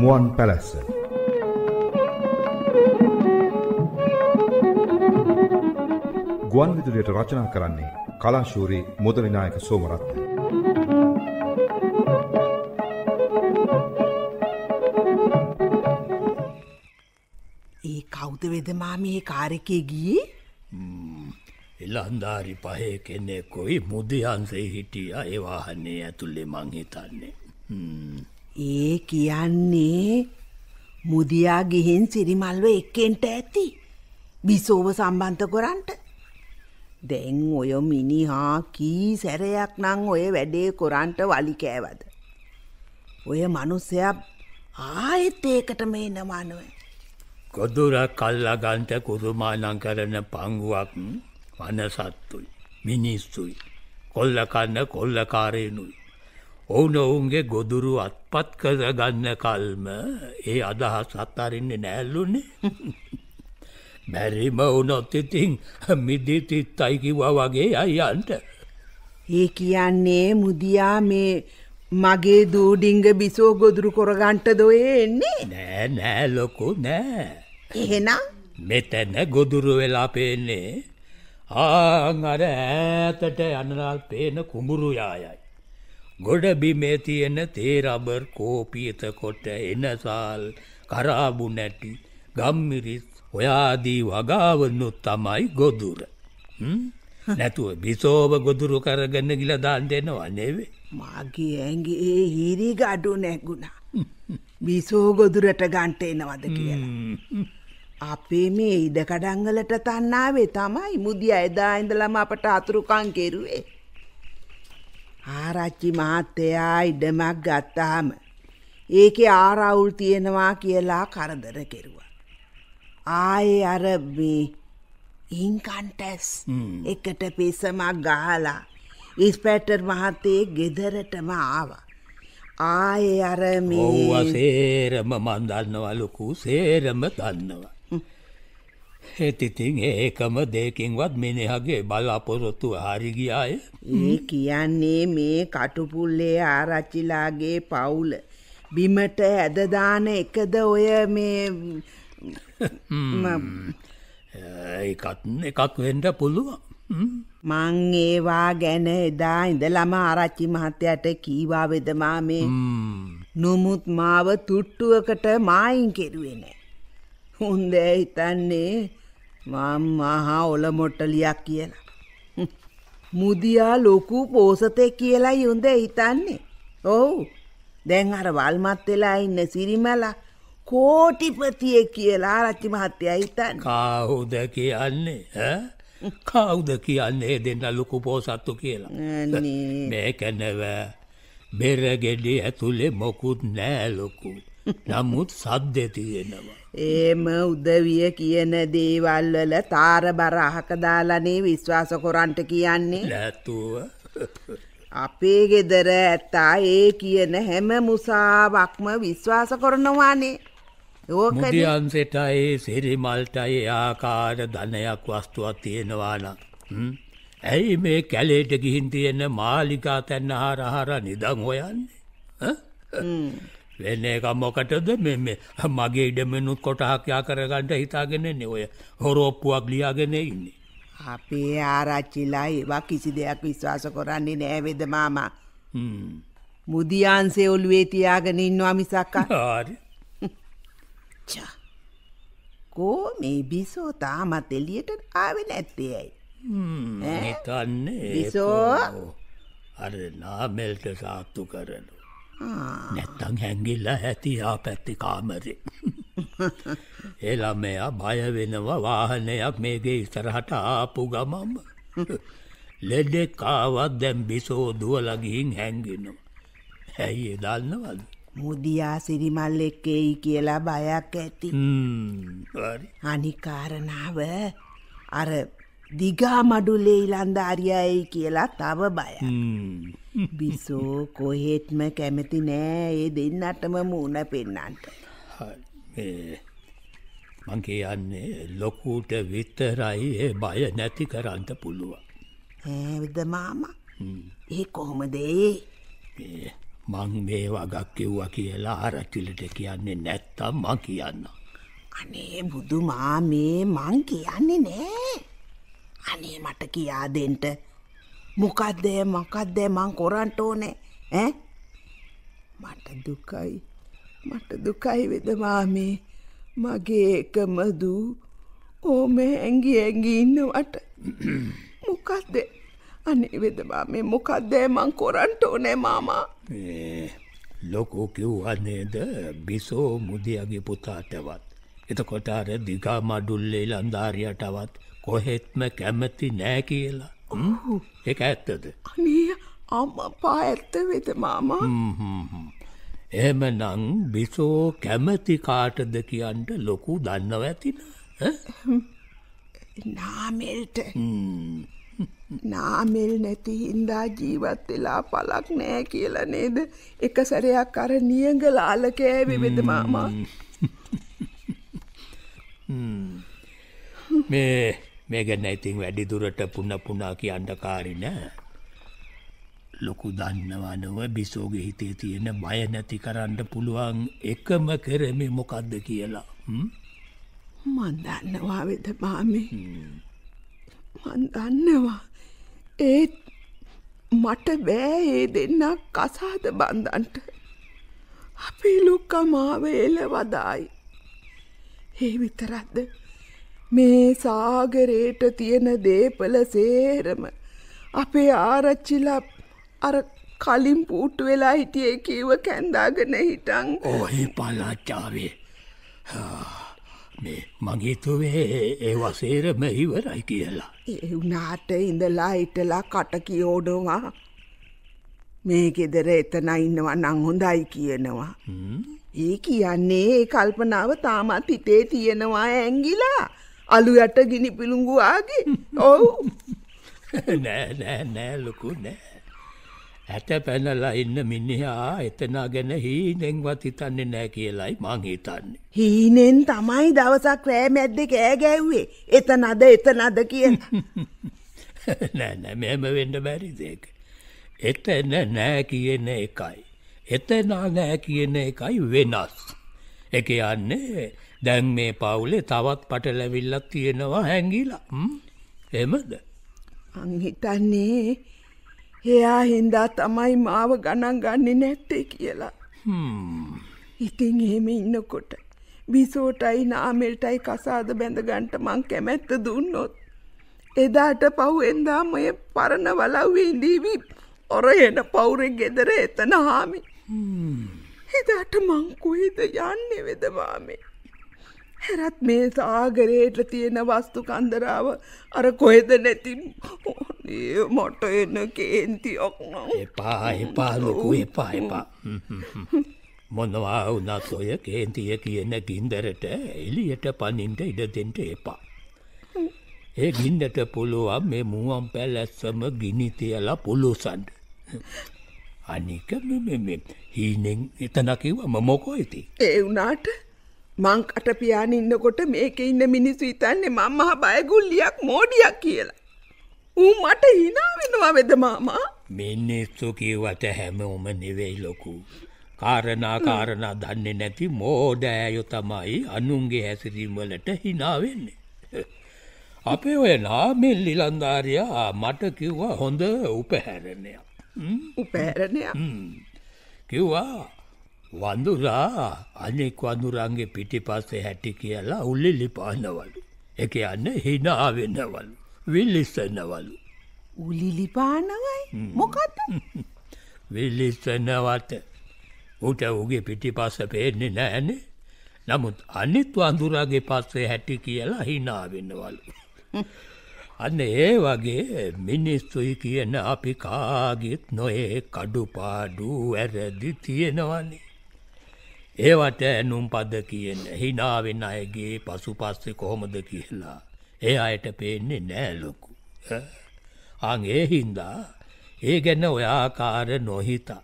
මුවන් පැලැස්ස. ගුවන් විදුලියට රචනා කරන්නේ කලාශූරී මුදලිනායක සෝමරත්න. ඒ කෞද වෙදමා මේ කාරකේ ගියේ එල්ලන්ධාරි පහේ කෙනෙක්කොයි මුදයන්සේ හිටිය ඒවාහන්නේ ඇතුල්ලෙ මංහිතන්නේ. ඒ කියන්නේ මුදියා ගිහින් සිරිමල්ව එක්කෙන්ට ඇති බිසෝව සම්බන්ධ කොරන්ට දැන් ඔය මිනිහා කී සැරයක් නං ඔය වැඩේ කොරන්ට වලි කෑවද. ඔය මනුස්සයක් ආයෙත් ඒකට මේ නමානුව. ගොදුර කල්ලගන්ට කුරුමානං කරන පංගුවක් වනසත්තුයි මිනිස්සුයි කොල්ලකන්න කොල්ලකාරයනුයි. ඔවුන ඔවුන්ගේ ගොදුරු අත්පත් කරගන්න කල්ම ඒ අදහස් අත්තාරන්නේ නෑල්ලුන්නේ. බැරිම වුනොත් ඉතින් මිදිතිත් අයිකිවා වගේ අයියන්ට. ඒ කියන්නේ මුදියා මේ මගේ දූඩිංග බිසෝ ගොදුරු කොරගන්ට දොයේ එන්නේ නෑ නෑ ලොකු නෑ. එහෙනම් මෙතැන ගොදුරු වෙලා පේන්නේ ආං අර ඈතට යනරල් පේන කුඹුරු යායයි. ගොඩ බිමේ තියෙන තේරබර් කෝපීත කොට එනසාල් කරාබු නැටි ගම්මිරිස් ඔයාදී වගාවනුත් තමයි ගොදුර. නැතුව බිසෝව ගොදුරු කරගන්න ගිල දාන් දෙනවා නෙවේ. මගේ ඇගේ ඒ හිරි ගඩු නැගුණා. බිසෝ ගොදුරට ගන්ට එනවද කියලා. අපේ මේ ඉඩකඩංගලට තන්නාවේ තමයි මුදිය එදා ඉඳලම අපට අතුරුකං කෙරුවේ. ආරච්චි මහත්තයා ඉඩමක් ගත්තාම ඒකෙ ආරවුල් තියෙනවා කියලා කරදර කෙරුවා. ආයේ අර මේ ඉන්කන්ටැස් එකට පෙසමක් ගහලා ඉස්පැටර් මහත්තේ ගෙදරටම ආවා. ආයේ අර මේ සේරම මන්දන්නවා ලොකු සේරම දන්නවා. ඒතිතින් ඒකම දෙකින්වත් මිනිහගේ බලාපොරොත්තු හරිගියාය ඒ කියන්නේ මේ කටුපුල්ලේ ආරච්චිලාගේ පවුල. බිමට ඇදදාන එකද ඔය මේ ම- ඒකත් එකක් වෙන්ඩ පුළුවන්. මං ඒවා ගැන එදා ඉඳලම ආරච්චි මහත්තයට කීවා වෙදමා මේ නොමුත් මාව තුට්ටුවකට මායින් කෙරුවෙන. හොන්ද හිතන්නේ මම් මහා ඔල මොට්ටලියක් කියලා. මුදියා ලොකු පෝසතෙක් කියලා යුන්ද හිතන්නේ. ඔවු දැන් අර වල්මත් වෙලා ඉන්න සිරිමලා කෝටිපතිය කියලා රච්චි මහත්තය හිතන්න. කවුද කියන්නේ ඈ? කවුද කියන්නේ දෙන්න ලොකු පෝසත්තු කියලා. අනේ. මේකැනව බෙරගෙඩි ඇතුළේ මොකුත් නෑලොකු. නමුත් සද්ද තියෙනවා. ඒම උදවිය කියන දේවල්වල තාර බර අහක දාලනේ විශ්වාස කොරන්ට කියන්නේ. නැතුව අපේ ගෙදර ඇත්තා ඒ කියන හැම මුසාවක්ම විශ්වාස කරනවානේ. ඕකන මුදියන්සෙටයි සිරිමල්ටයි ආකාර ධනයක් වස්තුවක් තියෙනවාන. ඇයි මේ කැලේට ගිහින් තියෙන මාලිකා තැන්න හාරහර නිදං හොයන්නේ. වෙන එක මොකටද මෙ මගේ ඉඩමනුත් කොටහක්යා කරගන්නට හිතාගෙනන්නේ ඔය හොරෝප්පුුවක් ලියාගෙන ඉන්නේ. අපේ ආරච්චිලා ඒවා කිසි දෙයක් විශ්වාස කරන්නේ නෑවෙද මාමා. හ්ම්. මුදියන්සේ ඔළුවේ තියාගෙන ඉන්නවා මිසක්කා. හරි චා. කෝ මේ බිසෝ තාමත් එලියට ආවෙ නැත්තේ ඇයි. ඈ? හිතන්නේ බිසෝ? අර නාමෙල්ට සාත්තු කරනු. නැත්තං හැංගිල්ල ඇතියා පැත්ති කාමරේ. එළමයා බය වෙනවා වාහනයක් මේගේ ඉස්තරහට ආපු ගමම. ලෙඩෙක් කාවත් දැම් බිසෝ දුවලගිහින් හැංගෙනවා. ඇයි දන්නවද. මුදියා සිරිමල් එක්කෙයි කියලා බයක් ඇති. හරි. අනිකාරණාව අර දිගා මඩුලේ ඉලන්ධාරියයි කියලා තව බය. බිසෝ කොහෙත්ම කැමති නෑ ඒ දෙන්නටම මූුණ පෙන්නන්ට. මේ මං කියන්නේ ලොකුට විතරයි ඒ බය නැති කරන්න පුළුවන්. ඇවිද මාම ඒ කොහොමදේ මේ මං වගක් කිව්ව කියලා ආරච්චිලට කියන්නේ නැත්තම් මං කියන්න. අනේ බුදුමා මේ මං කියන්නේ නෑ. අනේ මට කියා දෙන්ට මොකක්දේ මොකක්දේ මං කොරන්ට ඕනේ? ඇ මට දුකයි මට දුකයි වෙදමාමේ මගේ එකම දූ. ඕම ඇගි ඇගි ඉන්නවට. මොකක්ද අනේ වෙදමා මේ මොකක්දේ මං කොරන්ට ඕනේ මාමා? ලොකෝ කිව්වන්නේද බිසෝ මුදියගේ පුතාටවත්. එතකොට අර දිගා මඩුල්ලේ ලන්ධාරියටවත් කොහෙත්ම කැමති නෑ කියලා. එක ඇත්තද. අනේ අම්ම පා ඇත්ත වෙද මාමා? එහෙම නං බිසෝ කැමති කාටද කියන්ට ලොකු දන්නව ඇතින. නාමෙල්ට. නාමෙල් නැති හින්දා ජීවත් වෙලා පලක් නෑ කියල නේද? එක සැරයක් අර නියග ලාලකෑවි වෙද මාමා? මේ මේ ගැන ඉතින් වැඩි දුරට පුන පුනා කියන්න කාරි නෑ. ලොකු දන්නවනව බිසෝගේ හිතේ තියෙන බය නැති කරන්න පුළුවන් එකම කරමි මොකක්ද කියලා. හ්ම්? මන්දන්නවා වෙද මාමි මන්දන්නවා ඒත් මට බෑ ඒ දෙන්න කසාද බන්දන්ට අපේ ලුක්කා මාව එල වදායි ඒ විතරක්ද මේ සාගරයට තියෙන දේපල සේරම. අපේ ආරච්චිලා අර කලින් පූට්ටු වෙලා හිටියේ කීව කැන්දාගෙන හිටන්. ඔහි පලාච්චාවේ මේ මගේතුවේ ඒ වසේරම ඉවරයි කියලා. ඒ වුනාට ඉඳලා හිටලා කට කියෝඩවා මේ ගෙදර එතන ඉන්නවා නං හොඳයි කියනවා. ඒ කියන්නේ ඒ කල්පනාව තාමත් හිතේ තියෙනවා ඇංගිලා අලු යට ගිනි පිළුඟුවාගේ ඔවු නෑ නෑ නෑ ලොකු නෑ. ඇත පැනලා ඉන්න මිනිහා එතනා ගැන හීනෙන්වත් හිතන්නේ නෑ කියලයි මං හිතන්නේ. හීනෙන් තමයි දවසක් රෑ මැද්ද කෑ ගැව්වේ එතනද එතනද කිය නෑ නෑ මෙම වෙන්න බැරි දෙක. එතන නෑ කියන එකයි. එතනා නෑ කියන එකයි වෙනස්. එක යන්නේ දැන් මේ පවුලේ තවත් පටලැවිල්ලක් තියෙනවා හැඟිලා. එමද? අංහිතන්නේ එයා හින්දා තමයි මාව ගණන් ගන්නේ නැත්තේ කියලා. ඉතින් එහෙම ඉන්නකොට බිසෝටයි නාමෙල්ටයි කසාද බැඳගන්ට මං කැමැත්ත දුන්නොත්. එදාට පහුවෙන්දා මොය පරණ වලව්වේදීවී ඔර එන පවුරෙක් ගෙදර එතන හාමි. එදාට මංකුයිද යන්නේ වෙදවාමේ. හැරත් මේ සාගරයට තියෙන වස්තු කන්දරාව අර කොහෙද නැති මොට එන කේන්තියක් නම් එපා එපා ලොකු එපා එපා. මොනවා වුනත් ඔය කේන්තිය කියන ගින්දරට එලියට පනින්ට ඉඩ දෙෙන්ට එපා. ඒ ගින්දට පුළුවන් මේ මුවන් පැලැස්සම ගිනිතියලා පුළුසන්ඩ. අනික හීනෙන් එතනකිවම මොකෝ ඇති. ඒ වුනාට මං කට පියාන ඉන්නකොට මේක ඉන්න මිනිස්සු හිතන්නේ මං මහ බයගුල්ලියක් මෝඩියක් කියලා. ඌ මට හිනා වෙනවා වෙද මාමා. මිනිස්සු කිව්වට හැමෝම නෙවෙයි ලොකු. කාරණා කාරණා දන්නේ නැති මෝඩෑයෝ තමයි අනුන්ගේ හැසිරීම් වලට hina වෙන්නේ. අපේ ඔය නාමෙල් ඉලන්දාරියා මට කිව්වා හොඳ උපහැරණයක්. උපෑරණයක්. කිව්වා වඳුරා අනෙක් වඳුරන්ගේ පිටිපස්සේ හැටි කියලා උල්ලිලි පානවලු. එක යන්න හිනාවෙන්නවලු. විල්ලිස්සන්නවලු. උලිලිපානවයි මොකක්ද විල්ලිස්සන්නවට උට උගේ පිටි පස්ස පේන්නේ නෑනේ. නමුත් අනිත් වඳුරගේ පස්සේ හැටි කියලා හිනාවෙන්නවලු. අන්න ඒ වගේ මිනිස්සුයි කියන අපි කාගෙත් නොඒ කඩුපාඩු ඇරදි තියෙනවන්නේ. ඒවට ඇනුම් පද කියන හිනාවෙන් අයගේ පසු පස්සෙ කොහොමද කියලා. ඒ අයට පේන්නේ නෑලොකු. අං ඒ හින්දා ඒ ගැන ඔයාකාර නොහිතා.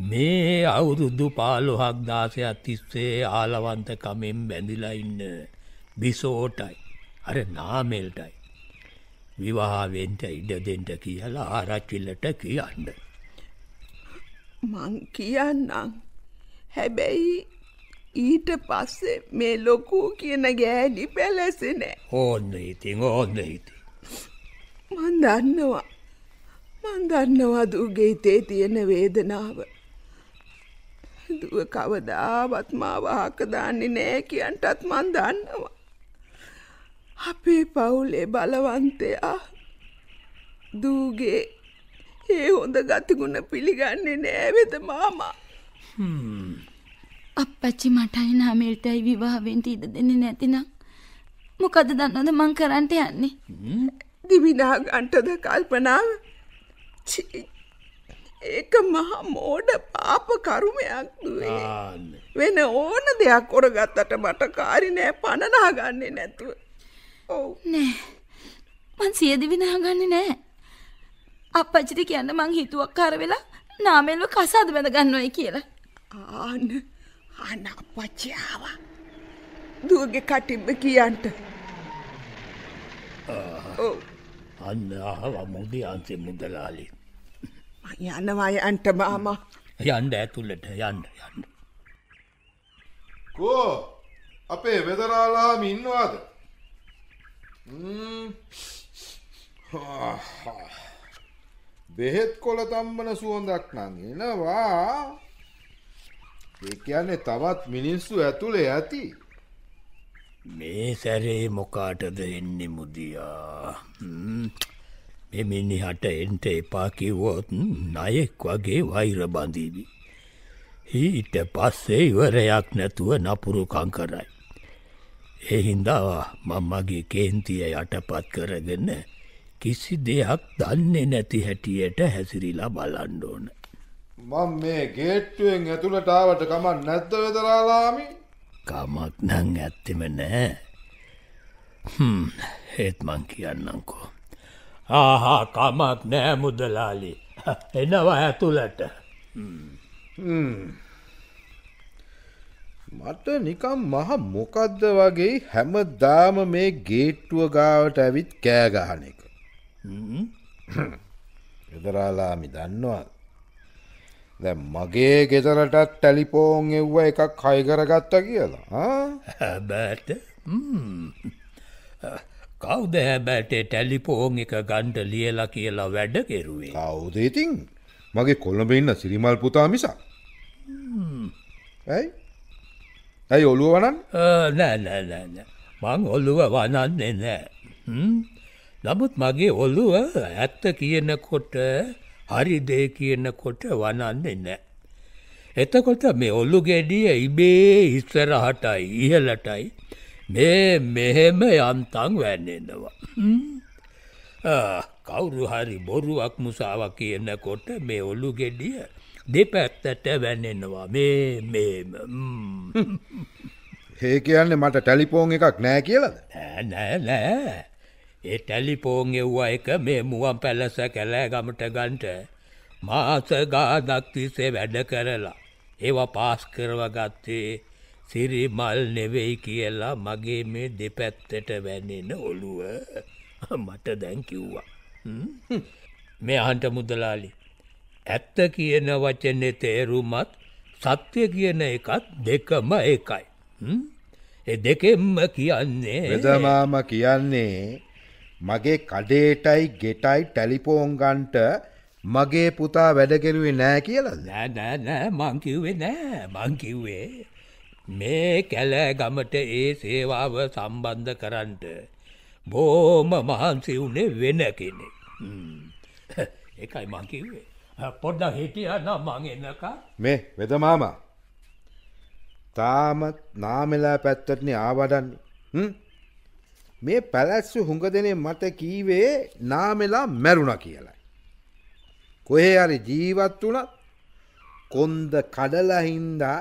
මේ අවුරුදු පාලොහක් දාසයක් තිස්සේ ආලවන්ත කමෙන් බැඳිලා ඉන්න බිසෝටයි අර නාමෙල්ටයි විවාවෙන්ට ඉඩ දෙෙන්ට කියලා ආරච්චිල්ලට කියන්න. මං කියන්නම් හැබැයි ඊට පස්සේ මේ ලොකූ කියන ගෑඩි පැලැසෙනෑ ඕන්න ඉතින් ඕන්න ඉති. මන් දන්නවා. මන් දන්නවා දුගේ හිතේ තියෙන වේදනාව. දුව කවදාවත් මාවාහක දාන්නේ නෑ කියන්ටත් මන් දන්නවා. අපේ පවුලේ බලවන්තයා දූගේ ඒ හොඳ ගතිගුණ පිළිගන්නේ නෑවෙද මාමා අපච්චි මටයි නාමේල්ටයි විවාහවෙන්ට ඉඩ දෙන්නේ නැතිනම් මොකද දන්නවද මං කරන්ට යන්නේ? දිවිනා ගන්ටද කල්පනාව? චී, ඒක මහා මෝඩ පාප කරුමයක් දුවේ. වෙන ඕන දෙයක් කොරගත්තට මට කාරි නෑ පණනා ගන්නේ නැතුව. ඔව්. නෑ. මං සියදිවි නාගන්නේ නෑ. අපච්චිට කියන්න මං හිතුවක් කර වෙලා නාමෙල්ව කසාද බැඳ ගන්නවයි කියලා ආන අනපච්චාව දුවගේ කටිම්බ කියන්ට ඔව් අන්න අහව මුදි අන්සේ මුදලාලි. යනවාය අන්ට මාමා යන්ඩ ඇතුළට යන්න යන්න. කෝ අපේ වෙදරාලාම ඉන්නවාද. බෙහෙත් කොල තම්බන සුවඳක් නං එනවා ඒ කියන්නේ තවත් මිනිස්සු ඇතුළේ ඇති මේ සැරේ මොකාටද එන්නේ මුදියා මෙමිනිහට එන්ට එපා කිව්වොත් නයෙක් වගේ වෛර බඳීවි. ඊට පස්සේ ඉවරයක් නැතුව නපුරුකං කරයි. එහින්දා මම්මගේ කේන්තිය යටපත් කරගෙන කිසි දෙයක් දන්නේ නැති හැටියට හැසිරිලා බලන්ඩෝන. මං මේ ගේට්ටුවෙන් ඇතුළටාවට කමක් නැත්ත වෙදරාලාමි කමක් නං ඇත්තෙම නෑ. හ්ම්, ඒත් මං කියන්නංකෝ. ආහා කමක් නෑ මුදලාලි. එනවා ඇතුළට. මට නිකම් මහ මොකද්ද වගේ හැමදාම මේ ගේට්ටුව ගාවට ඇවිත් කෑගහන එක. එදරාලාමි දන්නවා දැ මගේ ගෙතරටත් ටැලිපෝන් එව්ව එකක් හයිකරගත්ත කියලා? හැබෑට කවුද හැබැට ටැලිපෝන් එක ගණ්ඩ ලියලා කියලා වැඩ කෙරුවේ. කවුද ඉතින්? මගේ කොළඹ ඉන්න සිරිමල් පුතා මිසා ඇයි? ඇයි ඔළුව වනන් නෑ නෑනෑන මං ඔල්ලුව වනන්නේ නෑ. නමුත් මගේ ඔල්ලුව ඇත්ත කියනකොට හරි දේ කියනකොට වනන්නේ නෑ. එතකොට මේ ඔල්ලු ගෙඩිය ඉබේ ඉස්සරහටයි ඉහලටයි මේ මෙහෙම යන්තන් වැන්නෙනවා. කවුරු හරි බොරුවක් මුසාව කියනකොට මේ ඔල්ලු ගෙඩිය දෙපැත්තට වැන්නෙනවා මේ මේම. ඒ කියන්නේ මට ටැලිපෝන් එකක් නෑ කියලද නෑ නෑ නෑ ඒ ටැලිපෝන් එව්වා එක මේ මුවන් පැලස කැලෑ ගමට ගන්ට මාස ගාදක් තිසේ වැඩ කරලා. ඒවා පාස් කරව ගත්තේ සිරිමල් නෙවෙයි කියලා මගේ මේ දෙපැත්තට වැන්නෙන ඔළුව. මට දැන්කිව්වා මේ අහන්ට මුදලාලි ඇත්ත කියන වචනෙ තේරුමත් සත්‍යය කියන එකත් දෙකම එකයි. හ්ම්? ඒ දෙකෙම්ම කියන්නේ වෙදමාම කියන්නේ මගේ කඩේටයි ගෙටයි ටැලිපෝන් ගන්ට මගේ පුතා වැඩකෙරුවේ නෑ කියලද නෑ නෑ නෑ මංකිව්වේ නෑ. මංකිව්වේ මේ කැලෑ ගමට ඒ සේවාව සම්බන්ධ කරන්ට බෝම මහන්සි වුණේ වෙන කෙනෙ එකයි මංකිව්වේ පොඩ්ඩ හිටිය නම් මං එන්නකා මේ වෙදමාම තාමත් නාමෙලා පැත්තටන ආවඩන්න. හ්ම්? මේ පැලැස්සු හුඟ දෙනේ මට කීවේ නාමෙලා මැරුණ කියලයි. කොහේ හරි ජීවත් වනත් කොන්ද කඩලහින්දා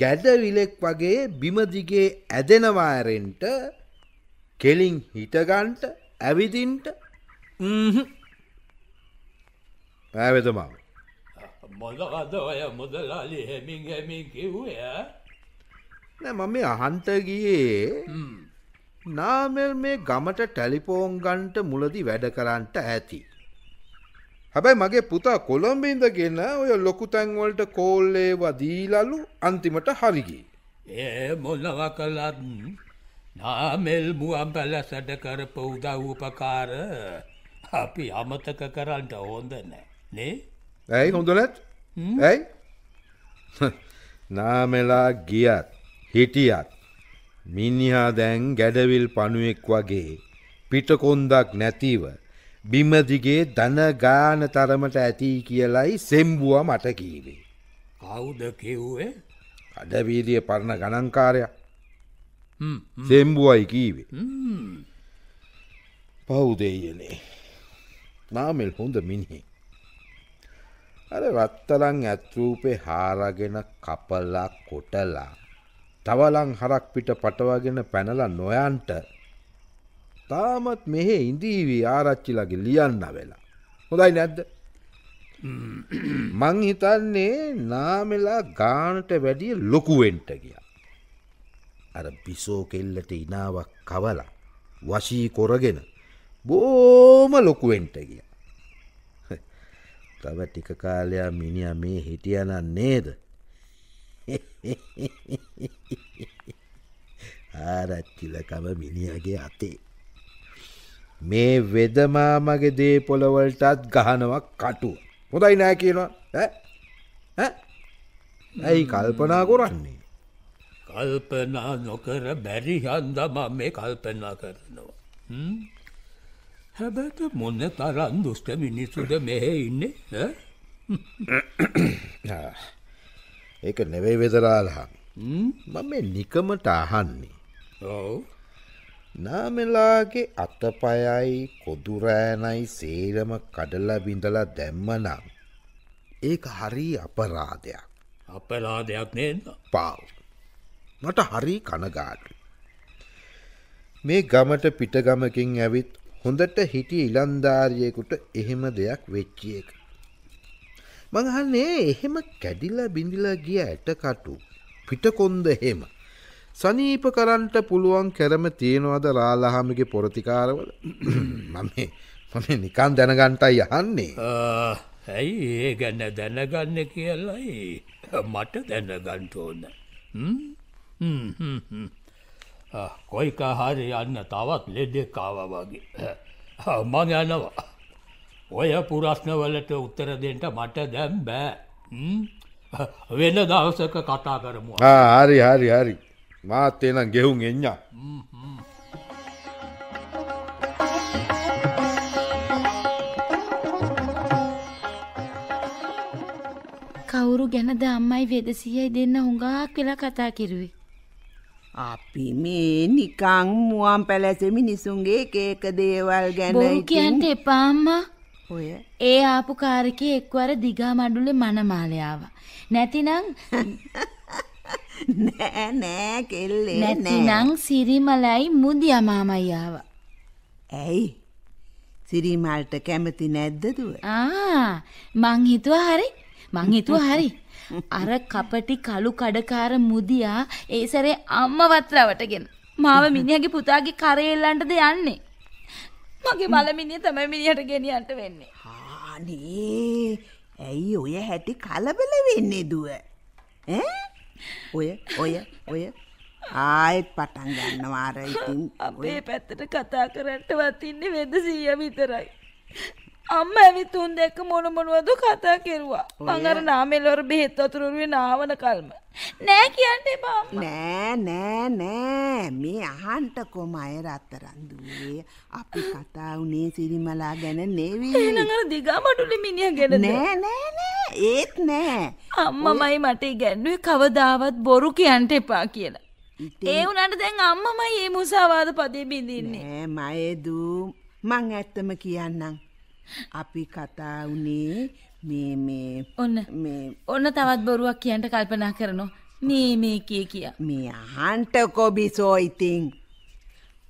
ගැඩවිලෙක් වගේ බිමදිගේ ඇදෙනවාරෙන්ට කෙලින් හිටගන්ට ඇවිදින්ට ඇවෙතමාව. මොදකද ඔය මුදලාලි හෙමින් හෙමින් කිව්වේ නෑ මම අහන්ට ගියේ නාමල් මේ ගමට ටැලිපෝන් ගන්ට මුලදි වැඩ කරන්නට ඇති. හැබැයි මගේ පුතා කොළඹින්දගෙන ඔය ලොකු තැන්වලට කෝල්ලේ වදීලලු අන්තිමට හරිගී. ඒ මොනව කලත් නාමෙල් මුවම් පැලසට කරප උදව් උපකාර අපි අමතක කරන්නට හොඳ නෑ. නේ? ඇයි හොඳ නැත්? ඇයි? නාමෙලා ගියත් හිටියත් මිනිහා දැන් ගැඩවිල් පණුවෙක් වගේ පිටකොන්දක් නැතිව බිමදිගේ දන ගාන තරමට ඇති කියලයි සෙම්බුව මට කීවේ. කවුද කිව්වේ? අඩවීදිය පරණ ගණන්කාරයක් සෙම්බුවයි කීවේ. පවුදෙයනේ නාමෙල් හොඳ මිනිහි. අර රත්තරං ඇත්රූපේ හාරගෙන කපලා කොටලා තවලං හරක් පිට පටවගෙන පැනල නොයන්ට තාමත් මෙහෙ ඉඳීවී ආරච්චිලගේ ලියන්න වෙලා. හොඳයි නැද්ද. මං හිතන්නේ නාමෙලා ගානට වැඩිය ලොකුවෙන්ට ගිය. අර බිසෝ කෙල්ලට ඉනාවක් කවලා වශී කොරගෙන බෝම ලොකුවෙන්ට ගිය. තව ටික කාලයා මිනිිය මේ හිටියන නේද. ආරච්චිලකම මිනිියගේ අතේ. මේ වෙදමාමගේ දේ පොළවලටත් ගහනවක් කටුව. හොඳයි නෑ කියනවා? ඇයි කල්පනා කොරන්නේ. කල්පනා නොකර බැරි හන්දම මේ කල්පනා කරනවා. හැබැට මොන්න තරන් දුෂ්ට මිනිස්සුද මෙහෙ ඉන්නේ? ඒක නෙවෙයි වෙදරාලහන් මම මේ නිකමට අහන්නේ. ඔව්. නාමෙලාගේ අතපයයි කොදුරෑනයි සේරම කඩල බිඳල දැම්මනම් ඒක හරි අපරාධයක්. අපරාධයක් නේද? පාව්. මට හරි කනගාටු මේ ගමට පිටගමකින් ඇවිත් හොඳට හිටි ඉලන්ධාරියෙකුට එහෙම දෙයක් වෙච්චි එක මඟහන්නේ එහෙම කැඩිල බිඳිල ගිය ඇටකටු පිටකොන්ද එහෙම සනීප කරන්ට පුළුවන් කැරම තියෙනවද රාලහමිගේ පොරතිකාරවල? මම මම නිකන් දැනගන්ටයි යහන්නේ ආ, ඇයි ඒ ගැන දැනගන්න කියලයි? මට දැනගන්ට ඕන. හ්ම්? හ්ම්, හ්ම්, හ්ම්. ආ, කොයික හරි යන්න තවත් ලෙඩෙකාව වගේ. ආ, මං යනවා. ඔය පුරස්නවලට උත්තර දෙන්ට මට දැම් බෑ? වෙන දවසක කතා කරමු. ආ, හරි හරි හරි. මාත් එනම් ගෙහුන් එඥා කවුරු ගැනද අම්මයි වෙදසියයි දෙන්න හුඟාක් වෙලා කතා කිරුවේ. අපි මේ නිකං මුවන් පැලැස මිනිසුන්ගේ ඒක දේවල් ගැන කියන්ට එපාම්මා ඔය ඒ ආපු කාරකේ එක්වර දිගා මඩුලේ මනමාලයාව. නැතිනං නෑ නෑ කෙල්ලේ නෑ නැතිනං සිරිමලයි මුදි අමාමයියාව. ඇයි සිරිමල්ට කැමති නැද්දදුව ආ මං හිතුව හරි මං හිතුව හරි. අර කපටි කළු කඩකාර මුදියා ඒ සැරේ අම්මවත් රවටගෙන. මාව මිනිහගේ පුතාගේ කරෙල්ලන්ටද යන්නේ. මගේ මලමිනිය තමයි මිනිහට ගෙනියන්ට වෙන්නේ. ආනේ ඇයි ඔය හැටි කලබල වෙන්නේ දුව ඈ? ඔය ඔය ඔය ආයෙත් පටන් ගන්නවාර ඉතින් අපේ පැත්තට කතා කරන්නටවත් ඉන්නේ වෙද සීය විතරයි. අම්ම ඇවිත් උන් දෙක්ක මොන මොනවද කතා කෙරුවා. මං අර නාමෙලවර බෙහෙත් වතුරුරුවේ නාවන කල්ම. නෑ කියන්න එපා. නෑ නෑ නෑ මේ අහන්ටකො මය රත්තරන්දුවේ අපි කතා වුණේ සිරිමලා ගැන නෙවී එහෙනම් අර දිගා මඩුලි මිනිහ ගැනද? නෑ නෑ නෑ ඒත් නෑ අම්මමයි මට ඉගැන්නුවේ කවදාවත් බොරු කියන්න එපා කියලා. ඉතින් ඒ වුණාට දැන් අම්මමයි මේ මුසාවාද පදේ බින්දින්නේ. නෑ මයදූ මං ඇත්තම කියන්නම් අපි කතා වුණේ මේ මේ ඔන්න මේ ඔන්න තවත් බොරුවක් කියන්න කල්පනා කරනවා. මේ මේ කිය කිය. මේ අහන්ට කොබිසෝ ඉතිං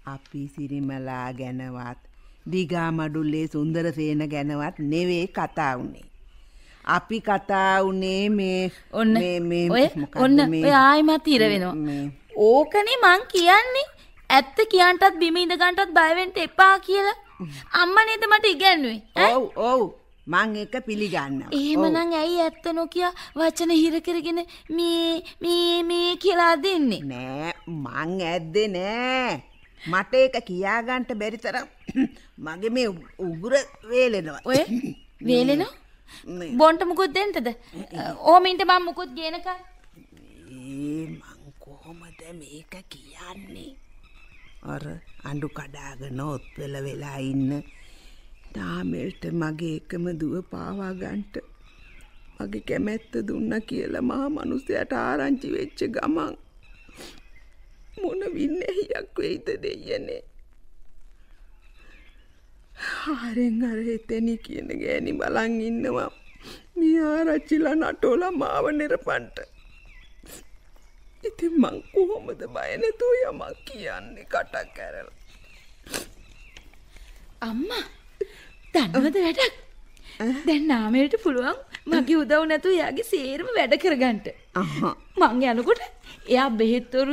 අපි සිරිමලා ගැනවත් දිගා මඩුල්ලේ සුන්දර සේන ගැනවත් නෙවේ කතා වුණේ. අපි කතා වුණේ මේ ඔන්න ඔය ඔන්න ඔය ආයිමත් ඉර වෙනවා. ඕකනේ මං කියන්නේ. ඇත්ත කියන්ටත් බිම ඉඳගන්ටත් බය වෙන්න එපා කියලා. අම්මා නේද මට ඉගැන්නුවේ. ඔව් ඔව් මං එක පිළිගන්න. එහෙමනම් ඇයි ඇත්ත නොකිය වචන හිර කරගෙන මේ මේ මේ කියලා දෙන්නේ. නෑ මං ඇද්දේ නෑ. මට ඒක කියාගන්ට බැරි තරම් මගේ මේ උගුර වේලෙනවා. ඔය වේලෙනවා? බොන්ට මුකුත් දෙන්නද? ඕමින්ට මම මුකුත් ගේනකම්. ඒ මං කොහොමද මේක කියන්නේ? අර අඬු කඩාගෙන ඔත්වල වෙලා ඉන්න නාමෙල්ට මගේ එකම දුව පාවා ගන්නට මගේ කැමැත්ත දුන්න කියලා මහා මිනිසයාට ආරංචි වෙච්ච ගමන් මොන වින්නැහියක් වෙයිද දෙයනේ ආරෙන් අර එතැනි කියන ගෑණි බලන් ඉන්නවා. මේ ආරච්චිලා නටෝලා මාව නිරපන්ට. ඉතින් මං කොහොමද බය නැතුව යමක් කියන්නේ කටක් කැරලා අම්මා දන්නවද වැඩක්? දැන් නාමයට පුළුවන් මගේ උදව් නැතුව එයාගේ සේරම වැඩ කරගන්න. මං යනකොට එයා බෙහෙත් ම්,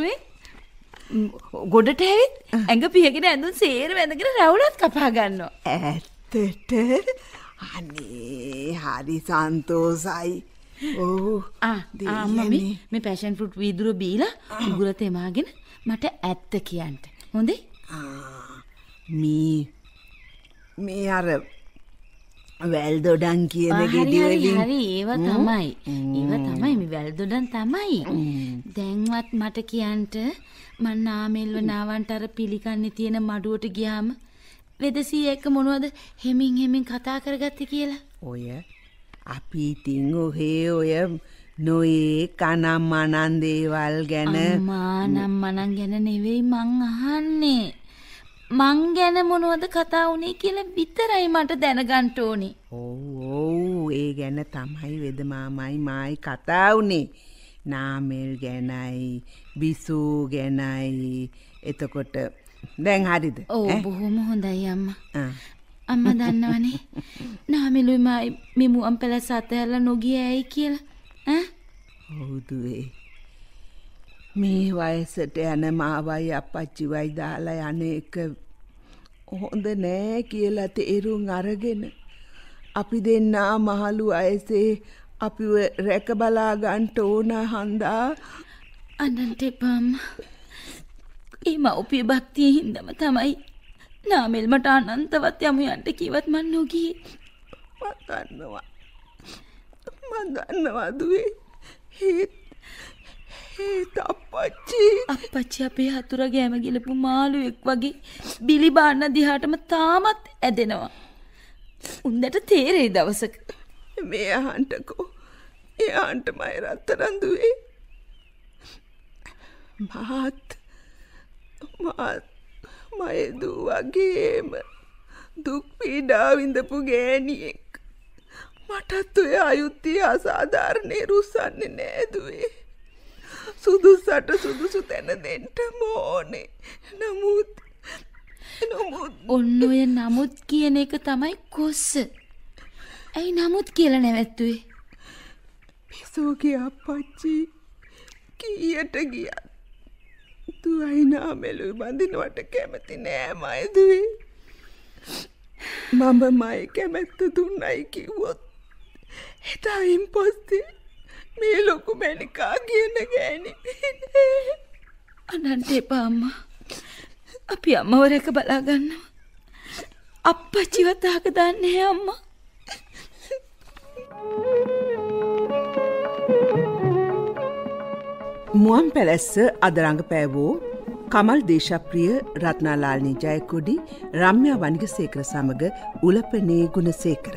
ගොඩට ඇවිත් ඇඟ පියගෙන ඇඳුම් සේරම ඇඳගෙන රැවුලත් කපා ගන්නවා. ඇත්තට අනේ හරි සන්තෝසයි ඕ ආ අම්මා මේ පැෂන් ෆෘට් වීදුරුව බීලා උගුර තෙමාගෙන මට ඇත්ත කියන්න. හොඳේ? මී මේ අර වැල් දොඩන් කියන ගෙඩිවලින් හරි ඒව තමයි. ඒව තමයි මේ වැල්දොඩන් තමයි. දැන්වත් මට කියන්ට මං නාමෙල්ව නාවන්ට අර පිළිකන්නේ තියෙන මඩුවට ගියාම වෙදසී එක්ක මොනවද හෙමින් හෙමින් කතා කරගත්තේ කියලා. ඔය අපි ඉතින් ඔහේ ඔය නොයේ කනම් මනන් දේවල් ගැන අම්මා නම් මනන් ගැන නෙවෙයි මං අහන්නේ. මං ගැන මොනවද කතා වුනේ කියලා විතරයි මට දැනගන්න ඕනේ. ඔව් ඔව් ඒ ගැන තමයි වෙද මාමයි මායි කතා වුනේ නාමෙල් ගැනයි බිසූ ගැනයි එතකොට දැන් හරිද ඔව්? බොහොම හොඳයි අම්මා. අම්මා දන්නවනේ. නාමිලුමයි මෙමුවන් පැලස අතහැරලා නොගිය ඇයි කියලා. ඈ? හೌದುවේ මේ වයසට යන මාවයි අපච්චිවයි දාලා යන එක හොඳ නෑ කියලා තේරුම් අරගෙන අපි දෙන්නා මහලු අයසේ අපිව රැක බලා ගන්ට ඕන හන්දා අනන්ට එපාම්. ඒ මව්පිය භක්තිය හින්දම තමයි නාමෙල්මට අනන්තවත් යමු යන්ට කිවත් මන් නොගියේ. මදන්නවා මදන්නවාදුවේ ඒත් ඒත් අපච්චි අපච්චි අපේ හතුර ගෑම ගිලපු මාළුවෙක් වගේ බිලි බාන්න දිහාටම තාමත් ඇදෙනවා. උන්දට තේරෙයි දවසක. මේ අහන්ටකෝ එයාන්ට මයි රත්තරන්දුවේ. මාත් මාත් මයදූ වගේම දුක් පීඩා විඳපු ගෑනියෙක් මටත් ඔය අයුත්තිය අසාධාරණය රුස්සන්නේ නෑදුවේ සුදුසට සුදුසු තැන දෙන්ට මෝනේ නමුත් නොමුත් ඔන්න ඔය නමුත් කියන එක තමයි කොස්ස. ඇයි නමුත් කියල නැවැත්තුවේ. පිසෝගේ අපච්චි කීයට ගියත් තුවයිනාමෙලු බඳිනවට කැමති නෑ මයදුවේ. මම මයි කැමැත්ත දුන්නයි කිව්වොත්. එතායින් පස්සේ මේ ලොකු මැනිකා කියන ගෑනි අනන්ට එපා අම්මා. අපි අම්මව රැක බලාගන්නවා. අප්පච්චිවත් අහක දන්නේ අම්මා. මුවන් පැලැස්ස අදරංග පෑවෝ කමල් දේශප්‍රිය රත්නාලාල්නී ජයකොඩි රම්‍ය වනිග සේකර සමඟ උලපනේ ගුණසේකර.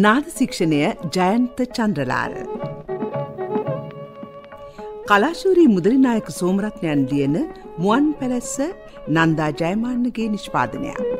නාද ශික්ෂණය ජයන්ත චන්ද්‍රලාල්. කලාශූරී මුදලිනායක සෝමරත්නයන් ලියන මුවන් පැලැස්ස නන්දා ජයමාන්නගේ නිෂ්පාදනයක්.